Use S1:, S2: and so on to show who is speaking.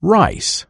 S1: Rice.